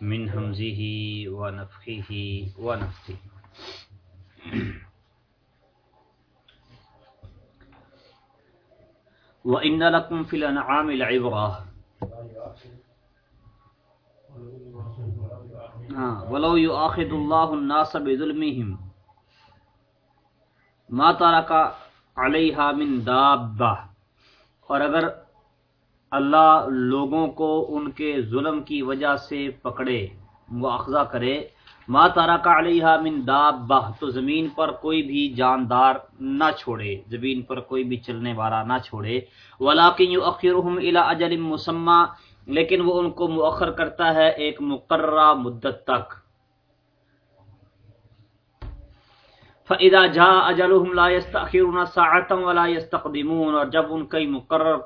من همزه ونفخه ونفثه. وإن لكم في الأنعام العبرة. ولو يؤاخذ الله الناس بظلمهم ما ترك عليها من دابة. اور اگر اللہ لوگوں کو ان کے ظلم کی وجہ سے پکڑے، مواخذہ کرے۔ ما تارا کا علیہ من دابہ، تو زمین پر کوئی بھی جاندار نہ چھوڑے، زمین پر کوئی بھی چلنے والا نہ چھوڑے۔ ولاکن یؤخرهم الى اجل مسمى، لیکن وہ ان کو مؤخر کرتا ہے ایک مقررہ مدت تک۔ فاذا جاء اجلهم لا يستاخرون ساعه ولا يستقدمون، اور جب ان کی مقرر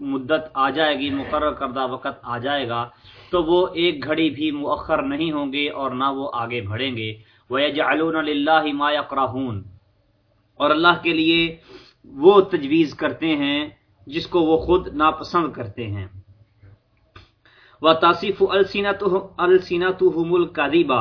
مدت آ جائے گی، مقرر کردہ وقت آ جائے گا، تو وہ ایک گھڑی بھی مؤخر نہیں ہوں گے اور نہ وہ آگے بڑھیں گے۔ وَيَجْعَلُونَ لِلَّهِ مَا يَقْرَهُونَ۔ اور اللہ کے لیے وہ تجویز کرتے ہیں جس کو وہ خود ناپسند کرتے ہیں۔ وَتَصِفُ أَلْسِنَتُهُمُ الْكَذِبَ۔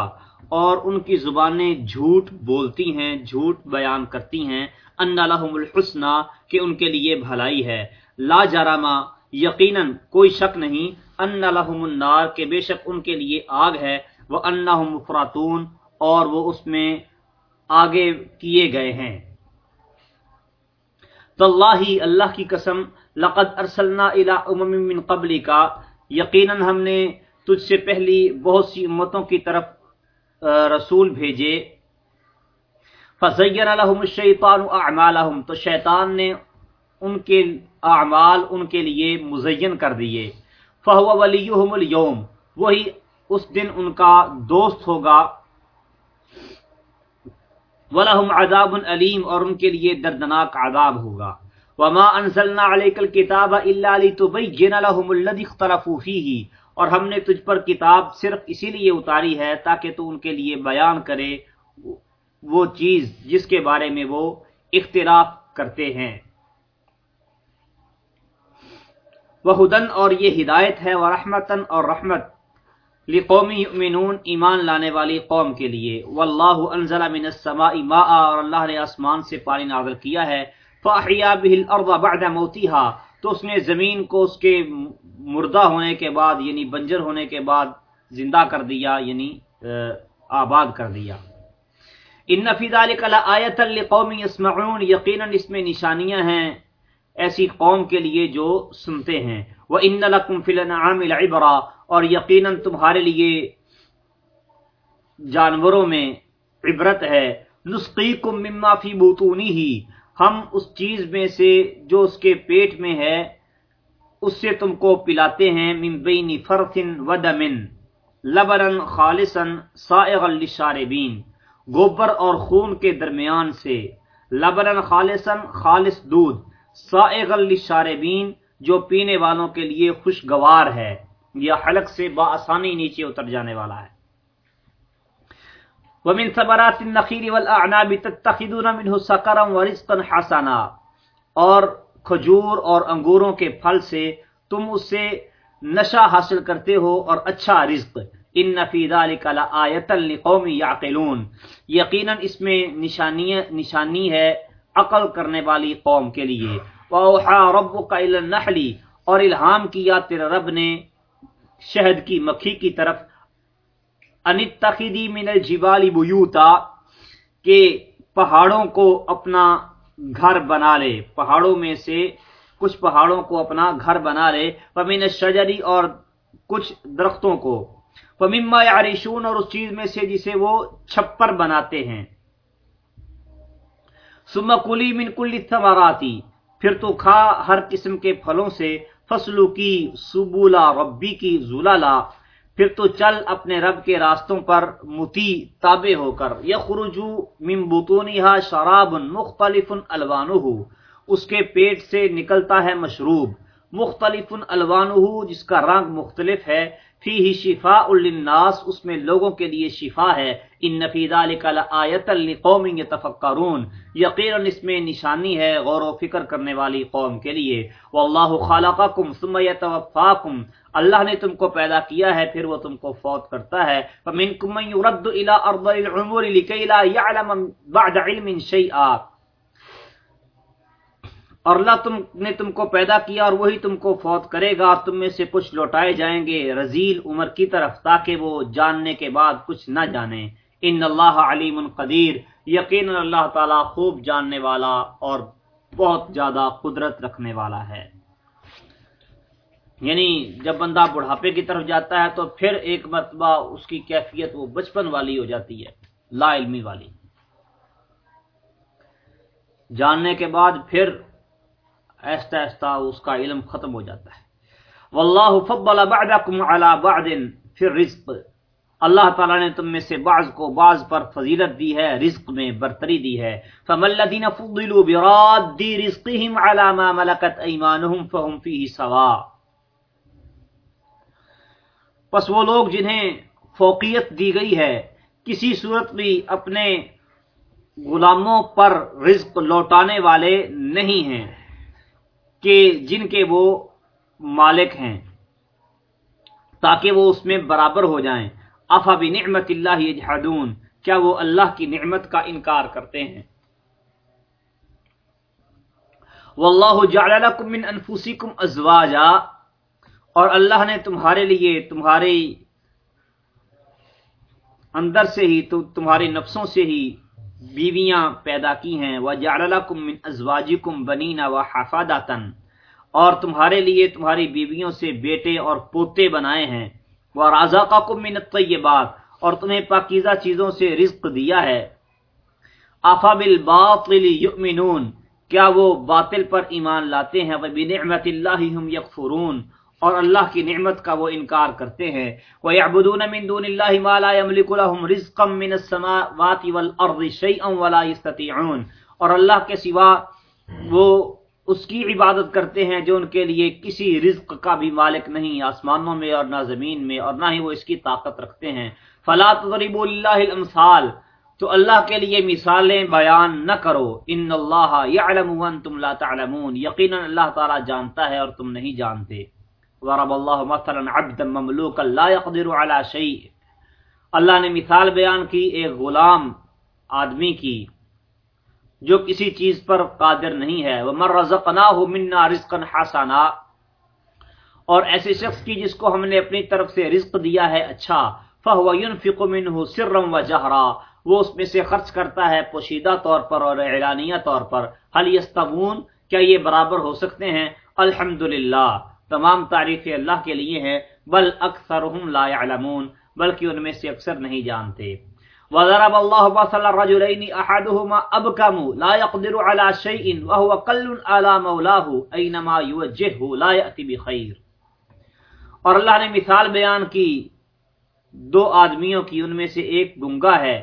اور ان کی زبانیں جھوٹ بولتی ہیں، جھوٹ بیان کرتی ہیں۔ ان لهم الحسنى، کہ ان کے لیے بھلائی ہے۔ لا جرما یقیناً کوئی شک نہیں، ان لہم النار، کہ بے شک ان کے لیے آگ ہے وہ انہم مفراتون اور وہ اس میں آگے کیے گئے ہیں۔ تو اللہ اللہ کی قسم، لقد ارسلنا الى امم من قبل کا یقیناً ہم نے تجھ سے پہلی بہت سی امتوں کی طرف رسول بھیجے۔ فزین لهم الشیطان اعمالهم تو شیطان نے ان کے اعمال ان کے لیے مزین کر دیے۔ فہو ولیہم اليوم وہی اس دن ان کا دوست ہوگا۔ ولہم عذاب علیم اور ان کے لیے دردناک عذاب ہوگا۔ وما انزلنا علیک الكتاب الا لتبین لهم الذي اختلفوا فيه۔ اور ہم نے تجھ پر کتاب صرف اسی لیے اتاری ہے تاکہ تو ان کے لیے بیان کرے وہ چیز جس کے بارے میں وہ اختلاف کرتے ہیں۔ وہ ہدن اور یہ ہدایت ہے وہ رحمتن اور رحمت لقومی یؤمنون ایمان لانے والی قوم کے لیے۔ واللہ انزل من السماء ماء اور اللہ نے آسمان سے پانی نازل کیا ہے۔ فاحیا به الارض بعد موتها۔ تو اس نے زمین کو اس کے مردہ ہونے کے بعد یعنی بنجر ہونے کے بعد زندہ کر دیا یعنی آباد کر دیا۔ ان فی ذلک لآیۃ لقوم یسمعون، یقینا اس میں نشانیاں ہیں۔ ایسی قوم کے لیے جو سنتے ہیں۔ وہ ان لکم فی الانعام العبرا اور یقیناً تمہارے لیے جانوروں میں عبرت ہے۔ نسقیکم مما فی بطونی ہی ہم اس چیز میں سے جو اس کے پیٹ میں ہے، اس سے تم کو پلاتے ہیں۔ من بین فرث و دم لبرن خالصا سائغا للشاربین گوبر اور خون کے درمیان سے۔ لبرن خالصا خالص دودھ۔ سائغ للشاربین، جو پینے والوں کے لیے خوشگوار ہے، یا حلق سے بآسانی نیچے اتر جانے والا ہے۔ ومن ثمرات النخيل والاعناب تتخذون منه سكرا ورزقا حسنا، اور کھجور اور انگوروں کے پھل سے تم اس سے نشہ حاصل کرتے ہو اور اچھا رزق۔ ان فی ذلک لآیۃ لقوم یعقلون۔ یقینا اس میں نشانی نشانی ہے عقل کرنے والی قوم کے لیے۔ وَأَوْحَا رَبُّكَ إِلَى النَّحْلِ، اور الہام کیا تیرا رب نے شہد کی مکھی کی طرف۔ انتخذی من الجبال بیوتا کہ پہاڑوں کو اپنا گھر بنا لے۔ پہاڑوں میں سے کچھ پہاڑوں کو اپنا گھر بنا لے۔ فمن الشجری اور کچھ درختوں کو۔ فمما یعرشون اور اس چیز میں سے جسے وہ چھپر بناتے ہیں۔ ثم کلی من کل ثمراتی پھر تو کھا ہر قسم کے پھلوں سے فصلوں کی سبولا ربی کی زلالا، پھر تو چل اپنے رب کے راستوں پر متی تابع ہو کر، یخرجو من بطونها شراب مختلف الوانہ، اس کے پیٹ سے نکلتا ہے مشروب، مختلف الوانہ، جس کا رنگ مختلف ہے فی ہی شفا للناس، اس میں لوگوں کے لیے شفا ہے۔ ان فی ذلک لآیت لقوم یتفکرون۔ یقینا اس میں نشانی ہے غور و فکر کرنے والی قوم کے لیے۔ واللہ خلقکم ثم یتوفاکم۔ اللہ نے تم کو پیدا کیا ہے، پھر وہ تم کو فوت کرتا ہے۔ فمنکم من يرد الى ارض العمر لكي لا يعلم بعد علم شيئا اور اللہ تم نے تم کو پیدا کیا اور وہی تم کو فوت کرے گا اور تم میں سے کچھ لوٹائے جائیں گے۔ رزیل عمر کی طرف تاکہ وہ جاننے کے بعد کچھ نہ جانے۔ ان اللہ علیم قدیر یقین اللہ تعالی خوب جاننے والا اور بہت زیادہ قدرت رکھنے والا ہے۔ یعنی جب بندہ بڑھاپے کی طرف جاتا ہے تو پھر ایک مرتبہ اس کی کیفیت وہ بچپن والی ہو جاتی ہے، لا علمی والی۔ جاننے کے بعد پھر ایستا ایستا اس کا علم ختم ہو جاتا ہے۔ واللہ فضل بعدکم علی بعد پھر رزق اللہ تعالیٰ نے تم میں سے بعض کو بعض پر فضیلت دی ہے، رزق میں برتری دی ہے۔ فمالذین فضلوا براد رزقهم على ما ملكت ايمانهم فهم فيه سواء۔ پس وہ لوگ جنہیں فوقیت دی گئی ہے، کسی صورت بھی اپنے غلاموں پر رزق لوٹانے والے نہیں ہیں۔ کہ جن کے وہ مالک ہیں، تاکہ وہ اس میں برابر ہو جائیں۔ افا بھی نعمت اللہ جہادون کیا وہ اللہ کی نعمت کا انکار کرتے ہیں؟ واللہ جعل لکم من انفسکم ازواجا، اور اللہ نے تمہارے لیے تمہارے اندر سے ہی تو تمہارے نفسوں سے ہی بیویاں پیدا کی ہیں۔ وہ جاڑلا کم ازواجی کم بنینا و اور تمہارے لیے تمہاری بیویوں سے بیٹے اور پوتے بنائے ہیں۔ وہ رازا کا کم اور تمہیں پاکیزہ چیزوں سے رزق دیا ہے۔ آفا بالباطل یؤمنون کیا وہ باطل پر ایمان لاتے ہیں؟ وہ بنعمت اللہ ہم یکفرون اور اللہ کی نعمت کا وہ انکار کرتے ہیں۔ وَيَعْبُدُونَ مِن دُونِ اللَّهِ مَا لَا يَمْلِكُ لَهُمْ رِزْقًا مِّنَ السَّمَاوَاتِ وَالْأَرْضِ شَيْئًا وَلَا يَسْتَطِيعُونَ۔ اور اللہ کے سوا وہ اس کی عبادت کرتے ہیں جو ان کے لیے کسی رزق کا بھی مالک نہیں، آسمانوں میں اور نہ زمین میں اور نہ ہی وہ اس کی طاقت رکھتے ہیں۔ فَلَا تَضْرِبُوا لِلَّهِ الْأَمْثَالِ۔ تو اللہ کے لیے مثالیں بیان نہ کرو۔ ان اللہ یعلم وانتم لا تعلمون۔ یقینا اللہ تعالی جانتا ہے اور تم نہیں جانتے۔ ضرب اللہ مثلا عبدا مملوکا لا يقدر على شيء۔ اللہ نے مثال بیان کی، ایک غلام آدمی کی، جو کسی چیز پر قادر نہیں ہے۔ ومن رزقناه منا رزقا حسنا۔ اور ایسے شخص کی جس کو ہم نے اپنی طرف سے رزق دیا ہے اچھا فهو ينفق منه سرا وجهرا۔ وہ اس میں سے خرچ کرتا ہے پوشیدہ طور پر اور اعلانیہ طور پر۔ هل يستوون؟ کیا یہ برابر ہو سکتے ہیں؟ الحمدللہ۔ تمام تعریف اللہ کے لیے ہیں، بل اکثرهم لا يعلمون بلکہ ان میں سے اکثر نہیں جانتے۔ وضرب الله مثل الرجلين احدهما ابكم لا يقدر على شيء وهو قل على مولاه اينما يوجهه لا ياتي بخير اور اللہ نے مثال بیان کی، دو آدمیوں کی، ان میں سے ایک گنگا ہے،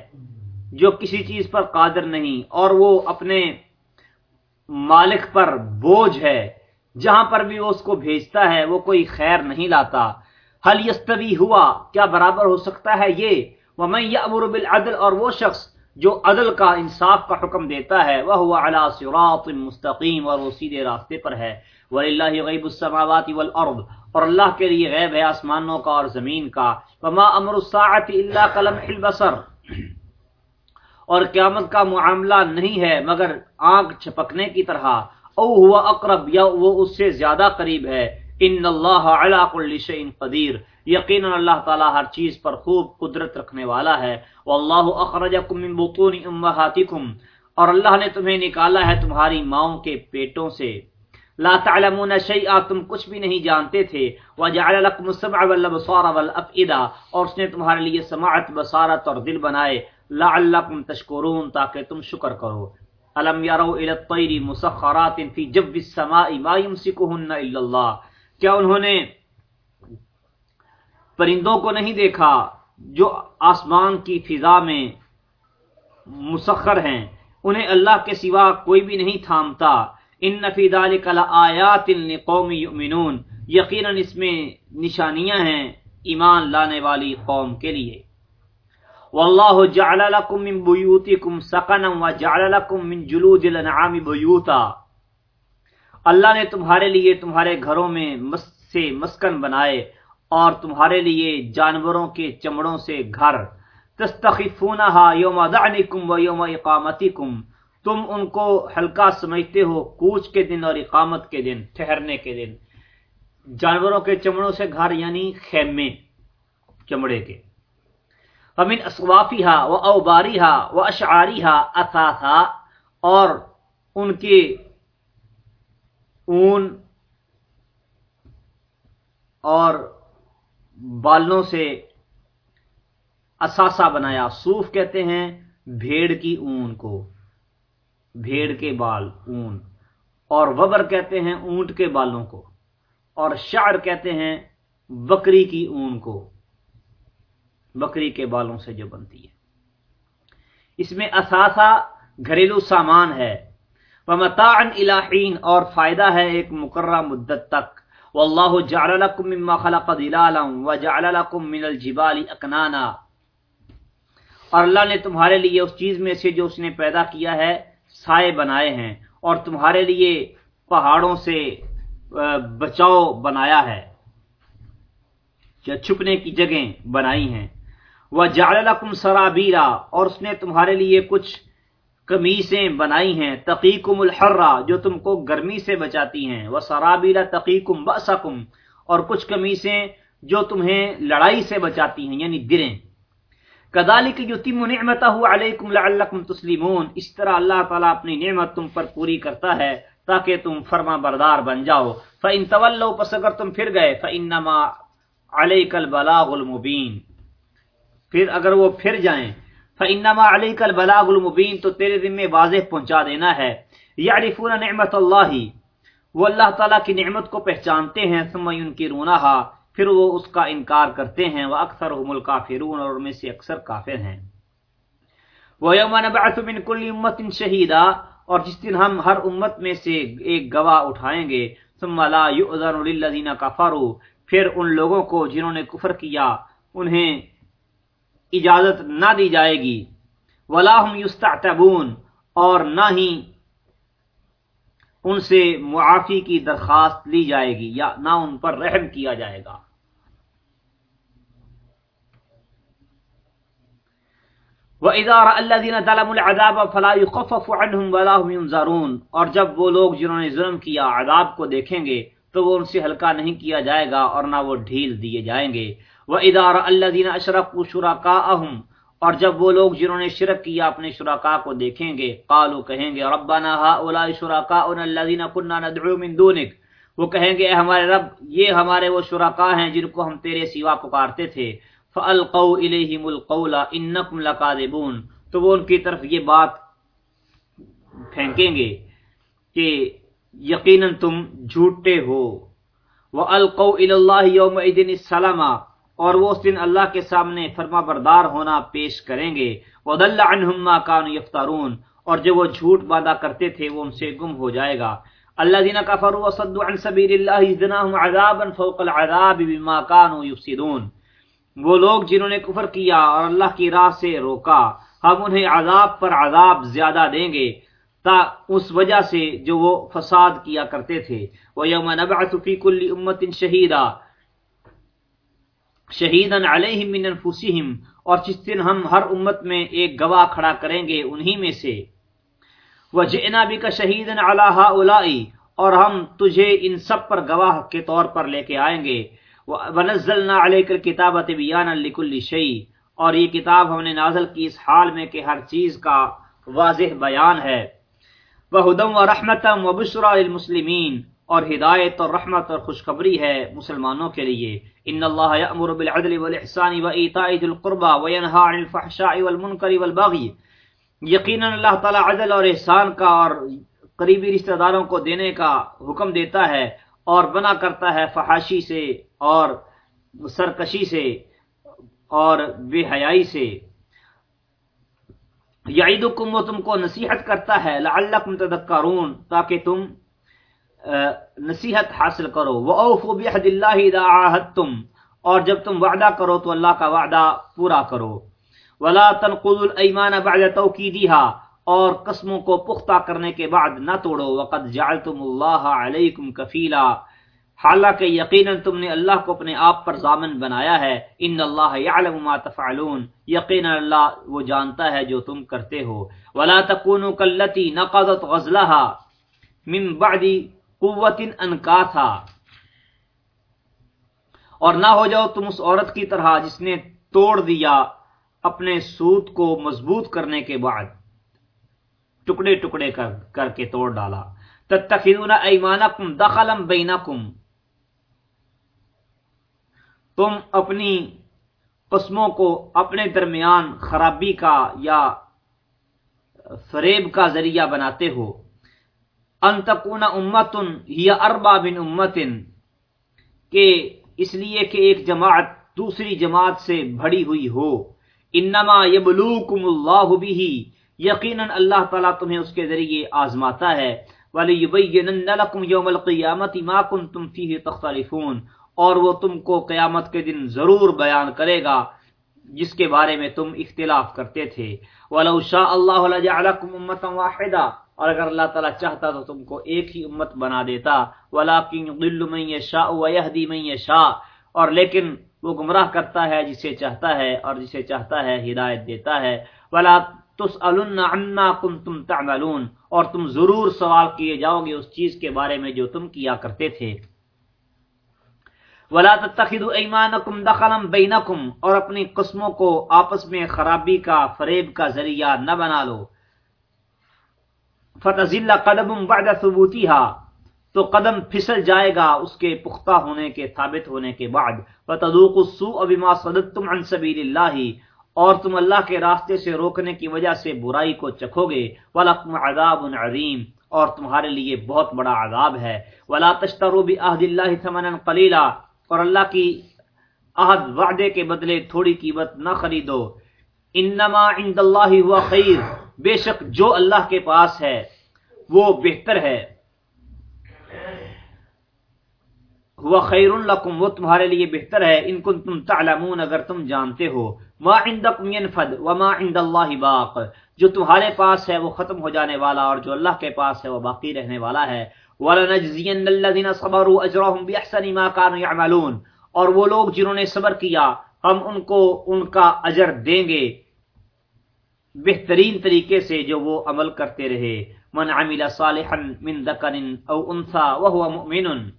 جو کسی چیز پر قادر نہیں، اور وہ اپنے مالک پر بوجھ ہے۔ جہاں پر بھی وہ اس کو بھیجتا ہے، وہ کوئی خیر نہیں لاتا۔ حل یستوی ہوا؟ کیا برابر ہو سکتا ہے یہ؟ ومن یامر بالعدل، اور وہ شخص جو عدل کا انصاف کا حکم دیتا ہے وہ ہوا علی صراط مستقیم اور وہ سیدھے راستے پر ہے۔ وللہ غیب السماوات والارض اور اللہ کے لیے غیب ہے آسمانوں کا اور زمین کا۔ وما امر الساعه الا كلمح البصر۔ اور قیامت کا معاملہ نہیں ہے، مگر آنکھ چھپکنے کی طرح۔ او ہوا اقرب یا وہ اس سے زیادہ قریب ہے۔ ان اللہ علی کل شیء قدیر۔ یقینا اللہ تعالی ہر چیز پر خوب قدرت رکھنے والا ہے۔ والله اخرجکم من بطون امهاتکم اور اللہ نے تمہیں نکالا ہے تمہاری ماؤں کے پیٹوں سے۔ لا تعلمون شیئا، تم کچھ بھی نہیں جانتے تھے۔ وجعل لكم السمع والابصار والافئده اور اس نے تمہارے لیے سماعت، بصارت اور دل بنائے۔ لعلکم تشکرون، تاکہ تم شکر کرو۔ الم یارو الطیر مسخرات فی جب السماء ما یمسکهن الا اللہ۔ کیا انہوں نے پرندوں کو نہیں دیکھا جو آسمان کی فضا میں مسخر ہیں؟ انہیں اللہ کے سوا کوئی بھی نہیں تھامتا۔ ان فی ذلک لآیات لقوم یؤمنون۔ یقینا اس میں نشانیاں ہیں ایمان لانے والی قوم کے لیے۔ واللہ جعل لکم من بیوتکم سقنا وجعل لکم من جلود الانعام بیوتا۔ اللہ نے تمہارے لیے تمہارے گھروں میں مس سے مسکن بنائے اور تمہارے لیے جانوروں کے چمڑوں سے گھر۔ تستخفونہا یوم دعنکم و یوم اقامتکم۔ تم ان کو ہلکا سمجھتے ہو کوچ کے دن اور اقامت کے دن، ٹھہرنے کے دن۔ جانوروں کے چمڑوں سے گھر یعنی خیمے، چمڑے کے۔ فمن اسوافیہا و اوباریہا و اشعاریہا اثاثا اور ان کے اون اور بالوں سے اثاثہ بنایا۔ صوف کہتے ہیں بھیڑ کی اون کو، بھیڑ کے بال، اون۔ اور وبر کہتے ہیں اونٹ کے بالوں کو۔ اور شعر کہتے ہیں بکری کی اون کو۔ بکری کے بالوں سے جو بنتی ہے۔ اس میں اثاثہ گھریلو سامان ہے۔ ومتاعن الہین اور فائدہ ہے ایک مقررہ مدت تک۔ واللہ جعل لکم مما خلق دلالا وجعل لکم من الجبال اکنانا اور اللہ نے تمہارے لیے اس چیز میں سے جو اس نے پیدا کیا ہے، سائے بنائے ہیں۔ اور تمہارے لیے پہاڑوں سے بچاؤ بنایا ہے۔ چھپنے کی جگہیں بنائی ہیں۔ وہ جالکم سرابیرا اور اس نے تمہارے لیے کچھ کمیسیں بنائی ہیں تقیقم الحرا جو تم کو گرمی سے بچاتی ہیں۔ وہ سرابیلا تقیقم بسکم اور کچھ کمیسیں جو تمہیں لڑائی سے بچاتی ہیں یعنی دریں کدالک یتیم نعمت علیکم لعلکم تسلیمون۔ اس طرح اللہ تعالیٰ اپنی نعمت تم پر پوری کرتا ہے تاکہ تم فرما بردار بن جاؤ۔ فَإِن تَوَلَّوْ پس اگر تم پھر گئے، فَإِنَّمَا عَلَيْكَ الْبَلَاغُ الْمُبِينَ۔ پھر اگر وہ پھر جائیں، فَإِنَّمَا عَلَيْكَ الْبَلَاغُ الْمُبِينَ، تو تیرے ذمہ واضح پہنچا دینا ہے۔ يَعْرِفُونَ نِعْمَةَ اللَّهِ، وہ اللہ تعالیٰ کی نعمت کو پہچانتے ہیں، ثم يُنْكِرُونَهَا، پھر وہ اس کا انکار کرتے ہیں۔ وہ اکثر الکافرون اور میں سے اکثر کافر ہیں۔ وہ یوم نبعث من کل امت شہیدا اور جس دن ہم ہر امت میں سے ایک گواہ اٹھائیں گے، ثم لا یؤذن للذین کفروا پھر ان لوگوں کو جنہوں نے کفر کیا، انہیں اجازت نہ دی جائے گی۔ ولا هم یستعتبون اور نہ ہی ان سے معافی کی درخواست لی جائے گی یا نہ ان پر رحم کیا جائے گا۔ وَإِذَا رَأَى الَّذِينَ ظَلَمُوا الْعَذَابَ فَلَا يُخَفَّفُ عَنْهُمْ وَلَا هُمْ يُنظَرُونَ۔ اور جب وہ لوگ جنہوں نے ظلم کیا عذاب کو دیکھیں گے تو وہ ان سے ہلکا نہیں کیا جائے گا اور نہ وہ ڈھیل دیے جائیں گے۔ وَإِذَا رَأَى الَّذِينَ أَشْرَكُوا شُرَكَاءَهُمْ، اور جب وہ لوگ جنہوں نے شرک کیا اپنے شرکاء کو دیکھیں گے، قالوا کہیں گے، ربنا هؤلاء شركاؤنا الذين كنا ندعو من دونك۔ وہ کہیں گے، اے ہمارے رب، یہ ہمارے وہ شرکاء ہیں جن کو ہم تیرے سوا پکارتے تھے۔ فَأَلْقَوْا إِلَيْهِمُ الْقَوْلَ إِنَّكُمْ لَقَاذِبُونَ تو وہ ان کی طرف یہ بات پھینکیں گے کہ یقیناً تم جھوٹے ہو۔ وَأَلْقَوْا إِلَى اللَّهِ يَوْمَئِذٍ السَّلَامَ، اور وہ اس دن اللہ کے سامنے فرما بردار ہونا پیش کریں گے۔ وَضَلَّ عَنْهُمْ مَا كَانُوا يَفْتَرُونَ، اور جو وہ جھوٹ وعدہ کرتے تھے وہ ان سے گم ہو جائے گا۔ الذين كفروا وصدوا عن سبيل الله زدناهم عذابا فوق العذاب بما كانوا يفسدون۔ وہ لوگ جنہوں نے کفر کیا اور اللہ کی راہ سے روکا، ہم انہیں عذاب پر عذاب زیادہ دیں گے۔ تا اس وجہ سے جو وہ فساد کیا کرتے تھے۔ وہ یوم نبعث فی کل امت شہیدا شہیدا علیہم من انفسہم اور جس دن ہم ہر امت میں ایک گواہ کھڑا کریں گے انہی میں سے۔ وجئنا بک شہیدا علی ہؤلاء اور ہم تجھے ان سب پر گواہ کے طور پر لے کے آئیں گے۔ ونزلنا علیک الکتاب تبیانا لکل شیء اور یہ کتاب ہم نے نازل کی اس حال میں کہ ہر چیز کا واضح بیان ہے۔ وہدم و رحمتم و بشرا للمسلمین۔ اور ہدایت اور رحمت اور خوشخبری ہے مسلمانوں کے لیے۔ ان اللہ یأمر بالعدل والاحسان و ایتاء ذی القربى وینھا عن الفحشاء والمنکر والبغی۔ یقینا اللہ تعالی عدل اور احسان کا اور قریبی رشتہ داروں کو دینے کا حکم دیتا ہے اور بنا کرتا ہے فحاشی سے اور سرکشی سے اور بے حیائی سے۔ یعیدکم وہ تم کو نصیحت کرتا ہے، لعلکم تذکرون، تاکہ تم نصیحت حاصل کرو۔ وَأَوْفُوا بِحَدِ اللَّهِ اِذَا عَاهَدْتُمْ، اور جب تم وعدہ کرو تو اللہ کا وعدہ پورا کرو۔ وَلَا تَنْقُضُوا الْأَيْمَانَ بَعْدَ تَوْكِيدِهَا، اور قسموں کو پختہ کرنے کے بعد نہ توڑو۔ وَقَدْ جَعَلْتُمُ اللَّهَ عَلَيْكُمْ كَفِيلًا۔ حالانکہ یقیناً تم نے اللہ کو اپنے آپ پر ضامن بنایا ہے۔ ان اللہ یعلم ما تفعلون۔ یقینا اللہ وہ جانتا ہے جو تم کرتے ہو۔ ولا تکونوا کلتی نقضت غزلها من بعد قوت انکاتھا اور نہ ہو جاؤ تم اس عورت کی طرح جس نے توڑ دیا اپنے سوت کو مضبوط کرنے کے بعد۔ ٹکڑے ٹکڑے کر کر کے توڑ ڈالا۔ تتخذون ایمانکم دخلا بینکم تم اپنی قسموں کو اپنے درمیان خرابی کا یا فریب کا ذریعہ بناتے ہو۔ ان تکون امتن یا اربا بن امتن کہ اس لیے کہ ایک جماعت دوسری جماعت سے بڑی ہوئی ہو۔ انما یبلوکم اللہ بھی یقیناً اللہ تعالیٰ تمہیں اس کے ذریعے آزماتا ہے۔ وَلِيُبَيِّنَنَّ لَكُمْ يَوْمَ الْقِيَامَةِ مَا كُنْتُمْ فِيهِ تَخْتَلِفُونَ۔ اور وہ تم کو قیامت کے دن ضرور بیان کرے گا، جس کے بارے میں تم اختلاف کرتے تھے۔ وَلَوْ شَاءَ اللَّهُ لَجَعْلَكُمْ أُمَّةً وَاحِدًا۔ اور اگر اللہ تعالیٰ چاہتا تو تم کو ایک ہی امت بنا دیتا۔ ولاکن غل من یشاء ویہدی من یشاء اور لیکن وہ گمراہ کرتا ہے جسے چاہتا ہے اور جسے چاہتا ہے ہدایت دیتا ہے۔ ولا تسألن عما کنتم تعملون۔ اور تم ضرور سوال کیے جاؤ گے اس چیز کے بارے میں جو تم کیا کرتے تھے۔ ولا تتخذوا ایمانکم دخلا بینکم اور اپنی قسموں کو آپس میں خرابی کا، فریب کا ذریعہ نہ بنا لو۔ فتزل قدم بعد ثبوتها۔ تو قدم پھسل جائے گا اس کے پختہ ہونے کے، ثابت ہونے کے بعد۔ فتذوق السوء بما صددتم عن سبیل اللہ اور تم اللہ کے راستے سے روکنے کی وجہ سے برائی کو چکھو گے۔ ولکم عذاب عظیم اور تمہارے لیے بہت بڑا عذاب ہے۔ ولا تشتروا بعهد الله ثمنا قليلا۔ اور اللہ کی عہد وعدے کے بدلے تھوڑی قیمت نہ خریدو۔ انما عند اللہ هو خیر۔ بے شک جو اللہ کے پاس ہے، وہ بہتر ہے۔ ہوا خیر لکم، وہ تمہارے لیے بہتر ہے۔ ان کن تم تعلمون، اگر تم جانتے ہو۔ ما عندکم ينفد وما عند اللہ باق۔ جو تمہارے پاس ہے، وہ ختم ہو جانے والا اور جو اللہ کے پاس ہے، وہ باقی رہنے والا ہے۔ وَلَنَجْزِيَنَّ الَّذِينَ صَبَرُوا أَجْرَهُمْ بِأَحْسَنِ مَا كَانُوا يَعْمَلُونَ اور وہ لوگ جنہوں نے صبر کیا، ہم ان کو ان کا اجر دیں گے۔ بہترین طریقے سے جو وہ عمل کرتے رہے۔ من عمل صالحا من ذکر او انثى وهو مؤمن۔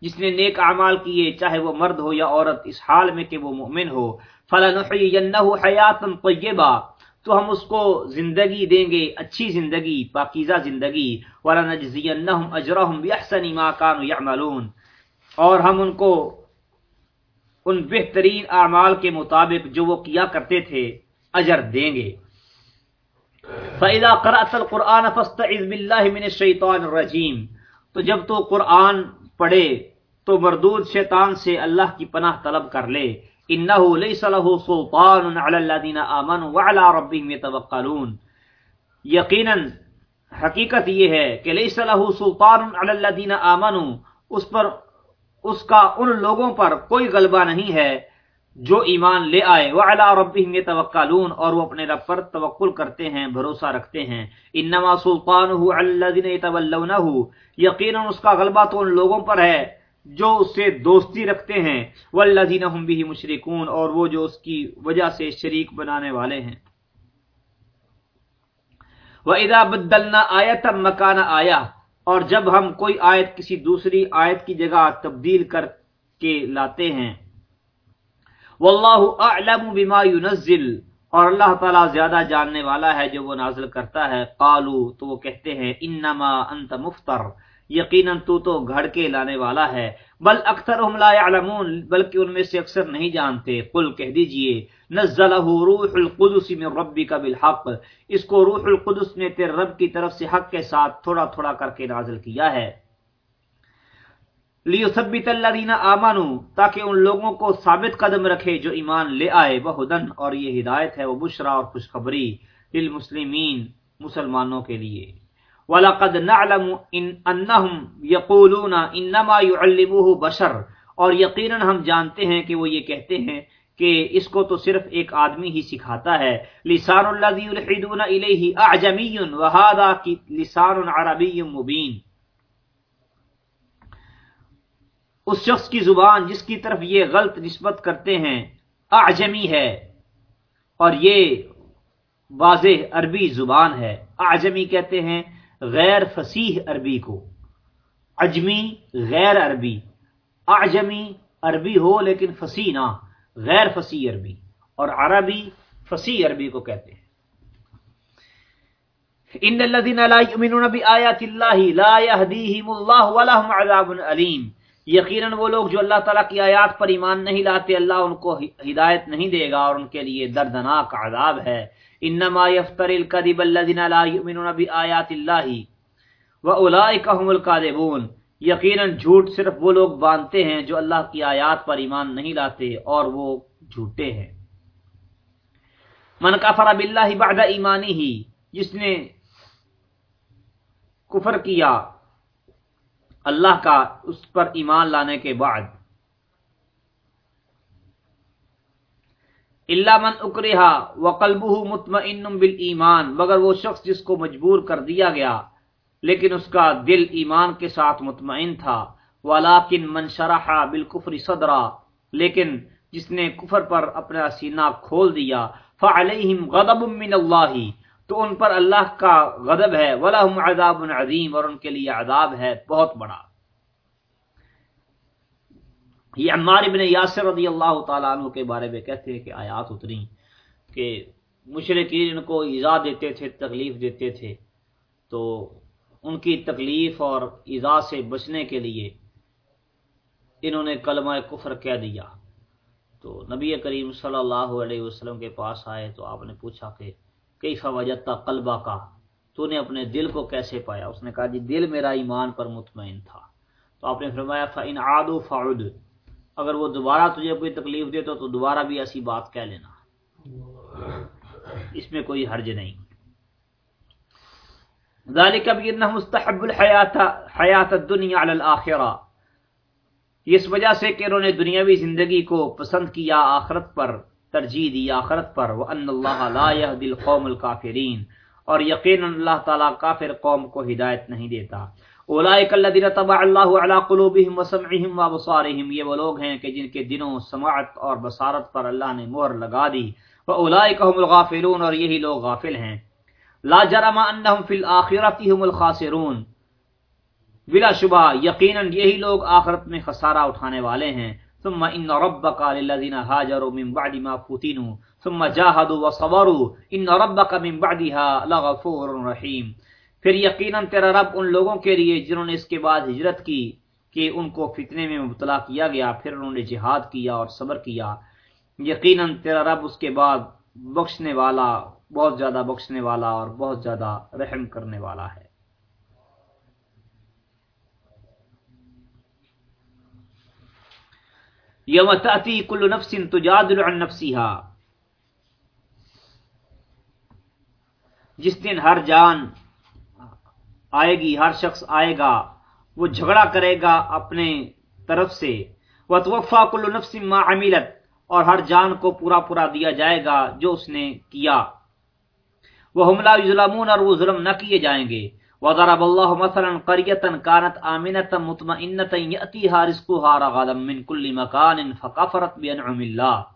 جس نے نیک اعمال کیے، چاہے وہ مرد ہو یا عورت، اس حال میں کہ وہ مؤمن ہو۔ فلنحيينه حیاتا طیبہ۔ تو ہم اس کو زندگی دیں گے، اچھی زندگی، پاکیزہ زندگی۔ والا ولنجزینهم اجرهم باحسن ما كانوا يعملون۔ اور ہم ان کو ان بہترین اعمال کے مطابق جو وہ کیا کرتے تھے، اجر دیں گے۔ فَإِذَا قَرَأْتَ الْقُرْآنَ فَاسْتَعِذْ بِاللَّهِ مِنَ الشَّيْطَانِ الرَّجِيمِ۔ تو جب تو قرآن پڑھے، تو مردود شیطان سے اللہ کی پناہ طلب کر لے۔ انه ليس له سلطان على الذين امنوا وعلى ربهم يتوكلون. یقینا حقیقت یہ ہے کہ ليس له سلطان على الذين امنوا اس پر، اس کا ان لوگوں پر کوئی غلبہ نہیں ہے جو ایمان لے آئے وہ اللہ ربهم يتوکلون، اور وہ اپنے رب پر توکل کرتے ہیں، بھروسہ رکھتے ہیں. انما سلطانه على الذين يتولونه، یقینا اس کا غلبہ تو ان لوگوں پر ہے جو اس سے دوستی رکھتے ہیں، والذین هم به مشرکون، اور وہ جو اس کی وجہ سے شریک بنانے والے ہیں۔ وَإِذَا بَدَّلْنَا آیَةً مَكَانَ آیَةً اور جب ہم کوئی آیت کسی دوسری آیت کی جگہ تبدیل کر کے لاتے ہیں واللہ اعلم بما ينزل، اور اللہ تعالی زیادہ جاننے والا ہے جو وہ نازل کرتا ہے۔ قالو تو وہ کہتے ہیں انما انت مفتر۔ یقینا تو تو گھڑ کے لانے والا ہے۔ بل اکثرهم لا يعلمون بلکہ ان میں سے اکثر نہیں جانتے۔ قل کہہ دیجیے، نزلہ روح القدس من ربک بالحق۔ اس کو روح القدس نے تیرے رب کی طرف سے حق کے ساتھ تھوڑا تھوڑا کر کے نازل کیا ہے۔ لیثبت الذین آمنوا، تاکہ ان لوگوں کو ثابت قدم رکھے جو ایمان لے آئے، وہ ہدن، اور یہ ہدایت ہے، وہ بشرا اور خوشخبری للمسلمین، مسلمانوں کے لیے۔ وَلَقَدْ نَعْلَمُ إِنْ أَنَّهُمْ يَقُولُونَ إِنَّمَا يُعَلِّمُهُ بَشَرٌ۔ اور یقیناً ہم جانتے ہیں کہ وہ یہ کہتے ہیں کہ اس کو تو صرف ایک آدمی ہی سکھاتا ہے۔ لسان الذي يلحدون الیہ اعجمی وهذا لسان عربی مبین اس شخص کی زبان جس کی طرف یہ غلط نسبت کرتے ہیں، اعجمی ہے۔ اور یہ واضح عربی زبان ہے۔ اعجمی کہتے ہیں غیر فصیح عربی کو۔ اجمی غیر عربی، اعجمی عربی ہو لیکن فصیح نہ، غیر فصیح عربی۔ اور عربی فصیح عربی کو کہتے ہیں۔ ان الذين لا يؤمنون بآيات الله لا يهديهم الله ولهم عذاب اليم یقینا وہ لوگ جو اللہ تعالی کی آیات پر ایمان نہیں لاتے، اللہ ان کو ہدایت نہیں دے گا اور ان کے لیے دردناک عذاب ہے۔ انما يفتر الكذب الذين لا يؤمنون بآيات الله. واولئك هم الكاذبون. یقینا جھوٹ صرف وہ لوگ باندھتے ہیں جو اللہ کی آیات پر ایمان نہیں لاتے اور وہ جھوٹے ہیں. من کفر باللہ بعد ایمانی ہی جس نے کفر کیا، اللہ کا اس پر ایمان لانے کے بعد اللہ من اکرہا وقلبہ مطمئن بالایمان، مگر وہ شخص جس کو مجبور کر دیا گیا، لیکن اس کا دل ایمان کے ساتھ مطمئن تھا، ولیکن من شرح بالکفر صدرا، لیکن جس نے کفر پر اپنا سینہ کھول دیا، فعلیہم غضب من اللہ، تو ان پر اللہ کا غضب ہے ولاحم عذاب عظیم اور ان کے لیے عذاب ہے بہت بڑا۔ یہ عمار ابن یاسر رضی اللہ تعالیٰ عنہ کے بارے میں کہتے ہیں کہ آیات اتری کہ مشرقین ان کو ایزا دیتے تھے، تکلیف دیتے تھے۔ تو ان کی تکلیف اور ایزا سے بچنے کے لیے انہوں نے کلمہ کفر کہہ دیا۔ تو نبی کریم صلی اللہ علیہ وسلم کے پاس آئے تو آپ نے پوچھا کہ کئی فوجتا قلبہ کا تو نے اپنے دل کو کیسے پایا؟ اس نے کہا جی دل میرا ایمان پر مطمئن تھا۔ تو آپ نے فرمایا فن آد و فعد۔ اگر وہ دوبارہ تجھے کوئی تکلیف دے تو تو دوبارہ بھی ایسی بات کہہ لینا۔ اس میں کوئی حرج نہیں۔ ذالک بانہ مستحب الحیات، حیات الدنیا علی الاخرہ۔ اس وجہ سے کہ انہوں نے دنیاوی زندگی کو پسند کیا آخرت پر، ترجیح دی آخرت پر۔ وان اللہ لا يهدي القوم اور یقینا اللہ تعالی کافر قوم کو ہدایت نہیں دیتا۔ اولئک الذین طبع اللہ علی قلوبهم وسمعهم وابصارهم یہ وہ لوگ ہیں کہ جن کے دنوں سماعت اور بصارت پر اللہ نے مہر لگا دی۔ واولئک هم الغافلون اور یہی لوگ غافل ہیں۔ لا جرم انہم فی الاخرۃ هم الخاسرون۔ بلا شبہ، یقینا یہی لوگ آخرت میں خسارہ اٹھانے والے ہیں۔ ثم ان ربك للذين هاجروا من بعد ما فتنوا ثم جاهدوا وصبروا۔ ان ربك من بعدها لغفور رحيم پھر یقینا تیرا رب ان لوگوں کے لیے جنہوں نے اس کے بعد ہجرت کی کہ ان کو فتنے میں مبتلا کیا گیا، پھر انہوں نے جہاد کیا اور صبر کیا۔ یقینا تیرا رب اس کے بعد بخشنے والا، بہت زیادہ بخشنے والا اور بہت زیادہ رحم کرنے والا ہے۔ یوم تأتی کل نفس تجادل عن نفسها جس دن ہر جان آئے گی، ہر شخص آئے گا، وہ جھگڑا کرے گا اپنے طرف سے۔ وتوفا کل نفس ما عملت، اور ہر جان کو پورا پورا دیا جائے گا جو اس نے کیا۔ وہ حملہ ظلمون اور وہ ظلم نہ کیے جائیں گے۔ وضرب الله مثلا قريه كانت امنه مطمئنه ياتيها رزقها رغدا من كل مكان فكفرت بانعم الله۔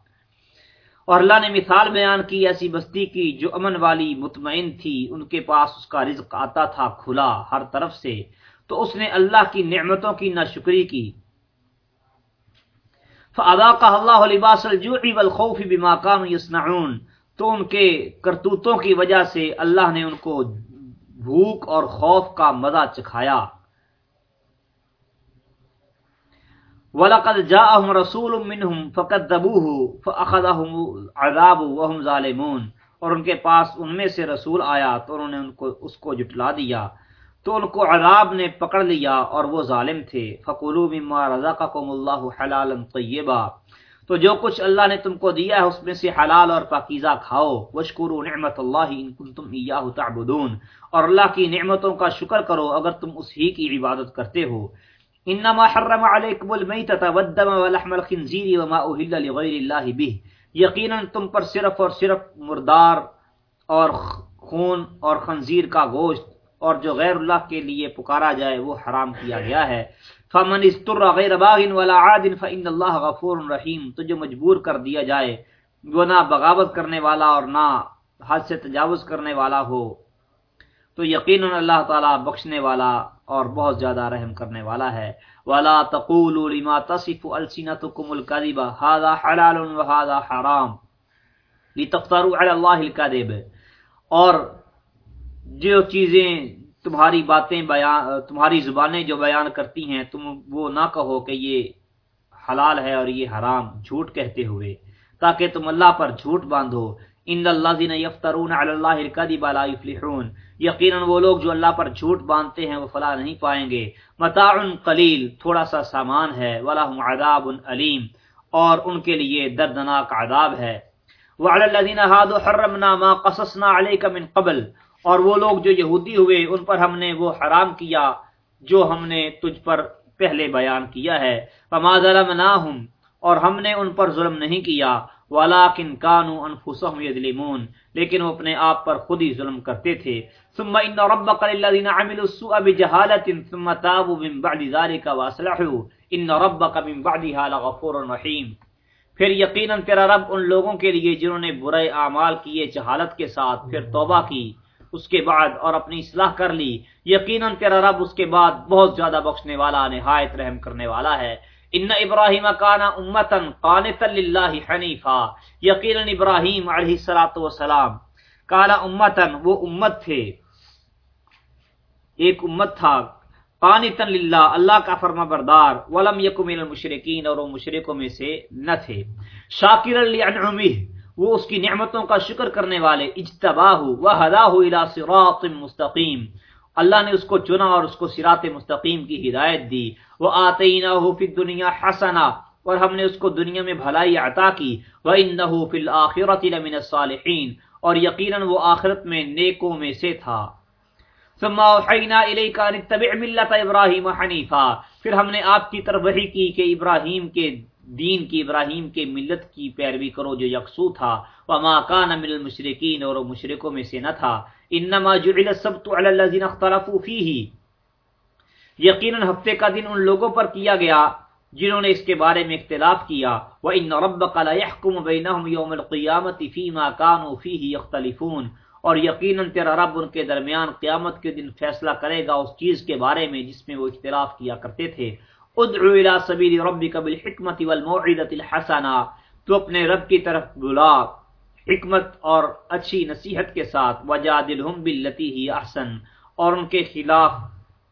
اور اللہ نے مثال بیان کی، ایسی بستی کی جو امن والی مطمئن تھی، ان کے پاس اس کا رزق آتا تھا کھلا ہر طرف سے۔ تو اس نے اللہ کی نعمتوں کی ناشکری کی۔ فاذاقها الله لباس الجوع والخوف بما كانوا يصنعون۔ تو ان کے کرتوتوں کی وجہ سے اللہ نے ان کو بھوک اور خوف کا مزہ چکھایا۔ وَلَقَدْ جَاءَهُمْ رَسُولٌ مِّنْهُمْ فَقَدَّبُوهُ فَأَخَذَهُمْ عَذَابُ وَهُمْ ظَالِمُونَ اور ان کے پاس ان میں سے رسول آیا تو انہوں نے ان کو اس کو جٹلا دیا۔ تو ان کو عذاب نے پکڑ لیا اور وہ ظالم تھے۔ فَقُلُوا مِمَّا رَزَقَكُمُ اللَّهُ حَلَالًا طَيِّبًا۔ تو جو کچھ اللہ نے تم کو دیا ہے اس میں سے حلال اور پاکیزہ کھاؤ۔ وشکروا نعمت اللہ ان کنتم ایاہ تعبدون۔ اور اللہ کی نعمتوں کا شکر کرو اگر تم اس ہی کی عبادت کرتے ہو۔ انما حرم علیکم المیتۃ والدم ولحم الخنزیر وما اهل لغیر اللہ به. یقینا تم پر صرف اور صرف مردار اور خون اور خنزیر کا گوشت اور جو غیر اللہ کے لیے پکارا جائے وہ حرام کیا گیا ہے. فمن استر غیر باغ ولا عاد فان الله غفور رحیم تو جو مجبور کر دیا جائے، وہ نہ بغاوت کرنے والا اور نہ حد سے تجاوز کرنے والا ہو، تو یقیناً اللہ تعالیٰ بخشنے والا اور بہت زیادہ رحم کرنے والا ہے۔ ولا تقولوا لما تصف السنتكم الكذب، هذا حلال وهذا حرام۔ لتفتروا على الله الكذب۔ اور جو چیزیں تمہاری باتیں بیان، تمہاری زبانیں جو بیان کرتی ہیں، تم وہ نہ کہو کہ یہ حلال ہے اور یہ حرام، جھوٹ کہتے ہوئے، تاکہ تم اللہ پر جھوٹ باندھو۔ ان الذين يفترون على الله الكذب لا يفلحون۔ یقینا وہ لوگ جو اللہ پر جھوٹ باندھتے ہیں وہ فلاح نہیں پائیں گے۔ متاع قلیل تھوڑا سا سامان ہے۔ ولہم عذاب علیم اور ان کے لیے دردناک عذاب ہے۔ وعلى الذين هادوا، حرمنا ما قصصنا عليك من قبل۔ اور وہ لوگ جو یہودی ہوئے، ان پر ہم نے وہ حرام کیا جو ہم نے تجھ پر پہلے بیان کیا ہے۔ فما ظلمناهم۔ اور ہم نے ان پر ظلم نہیں کیا۔ ولاکن کانو انفسهم یظلمون لیکن وہ اپنے آپ پر خود ہی ظلم کرتے تھے۔ ثم ان ربك للذين عملوا السوء بجهاله ثم تابوا من بعد ذلك واصلحوا ان ربك من بعدها لغفور رحيم۔ پھر یقینا تیرا رب ان لوگوں کے لیے جنہوں نے برے اعمال کیے جہالت کے ساتھ پھر توبہ کی، اس کے بعد اور اپنی اصلاح کر لی۔ یقینا تیرا رب اس کے بعد بہت زیادہ بخشنے والا، نہایت رحم کرنے والا ہے۔ ان ابراہیم کانا امتن قانتا للہ حنیفا یقینا ابراہیم علیہ الصلوۃ والسلام. کانا امتن وہ امت تھے۔ ایک امت تھا۔ قانتا للہ اللہ کا فرما بردار۔ ولم یک من المشرکین اور وہ مشرکوں میں سے نہ تھے۔ شاکرا لانعمه وہ اس کی نعمتوں کا شکر کرنے والے۔ اجتباہ و ہداہ الى صراط مستقیم اللہ نے اس کو چنا اور اس کو سرات مستقیم کی ہدایت دی۔ وہ آتے فی دنیا حسنا اور ہم نے اس کو دنیا میں بھلائی عطا کی۔ وہ ان فی الآخرت لمن الصالحین اور یقیناً وہ آخرت میں نیکوں میں سے تھا۔ ثم اوحینا الیک ان تتبع ملت ابراہیم حنیفا پھر ہم نے آپ کی طرف وحی کی کہ ابراہیم کے دین کی، ابراہیم کے ملت کی پیروی کرو جو یکسو تھا، وما کان من المشرکین اور مشرکوں میں سے نہ تھا۔ انما جعل السبت على الذين اختلفوا فيه یقینا ہفتے کا دن ان لوگوں پر کیا گیا جنہوں نے اس کے بارے میں اختلاف کیا۔ وان ربك لا يحكم بينهم يوم القيامه فيما كانوا فيه يختلفون۔ اور یقینا تیرا رب ان کے درمیان قیامت کے دن فیصلہ کرے گا اس چیز کے بارے میں جس میں وہ اختلاف کیا کرتے تھے۔ ادعو الى سبیل ربك بالحکمت والموعظه الحسنه تو اپنے رب کی طرف بلا حکمت اور اچھی نصیحت کے ساتھ، وجادلہم باللتی ہی احسن، اور ان کے خلاف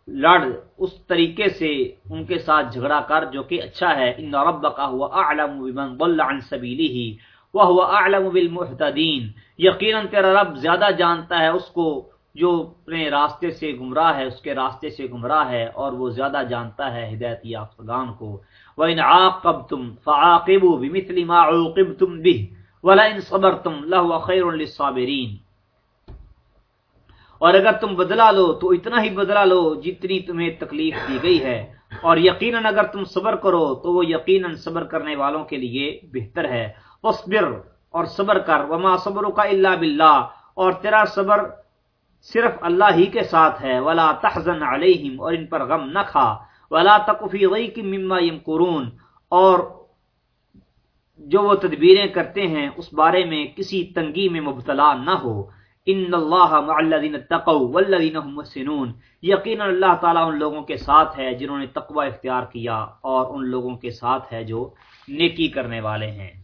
لڑ۔ اس طریقے سے ان کے ساتھ جھگڑا کر جو کہ اچھا ہے۔ ان ربک هو اعلم بمن ضل عن سبیلہ، وهو اعلم بالمهتدین۔ یقینا تیرا رب زیادہ جانتا ہے اس کو جو اپنے راستے سے گمراہ ہے، اس کے راستے سے گمراہ ہے اور وہ زیادہ جانتا ہے ہدایت یافتگان کو۔ وَإِنْ عَاقَبْتُمْ فَعَاقِبُوا بِمِثْلِ مَا عُوقِبْتُمْ بِهِ ولا ان صبر تم خیر اور اگر تم بدلا لو، تو اتنا ہی بدلا لو جتنی تمہیں تکلیف دی گئی ہے۔ اور یقیناً اگر تم صبر کرو، تو وہ یقیناً صبر کرنے والوں کے لیے بہتر ہے۔ اصبر اور صبر کر۔ وما صبر کا اللہ باللہ اور تیرا صبر صرف اللہ ہی کے ساتھ ہے، ولا تحزن علیہم اور ان پر غم نہ کھا۔ ولا تکفی غیق مما یمکرون اور جو وہ تدبیریں کرتے ہیں، اس بارے میں کسی تنگی میں مبتلا نہ ہو۔ ان اللہ مع الذین اتقوا والذین هم محسنون۔ یقینا اللہ تعالی ان لوگوں کے ساتھ ہے جنہوں نے تقوی اختیار کیا، اور ان لوگوں کے ساتھ ہے جو نیکی کرنے والے ہیں۔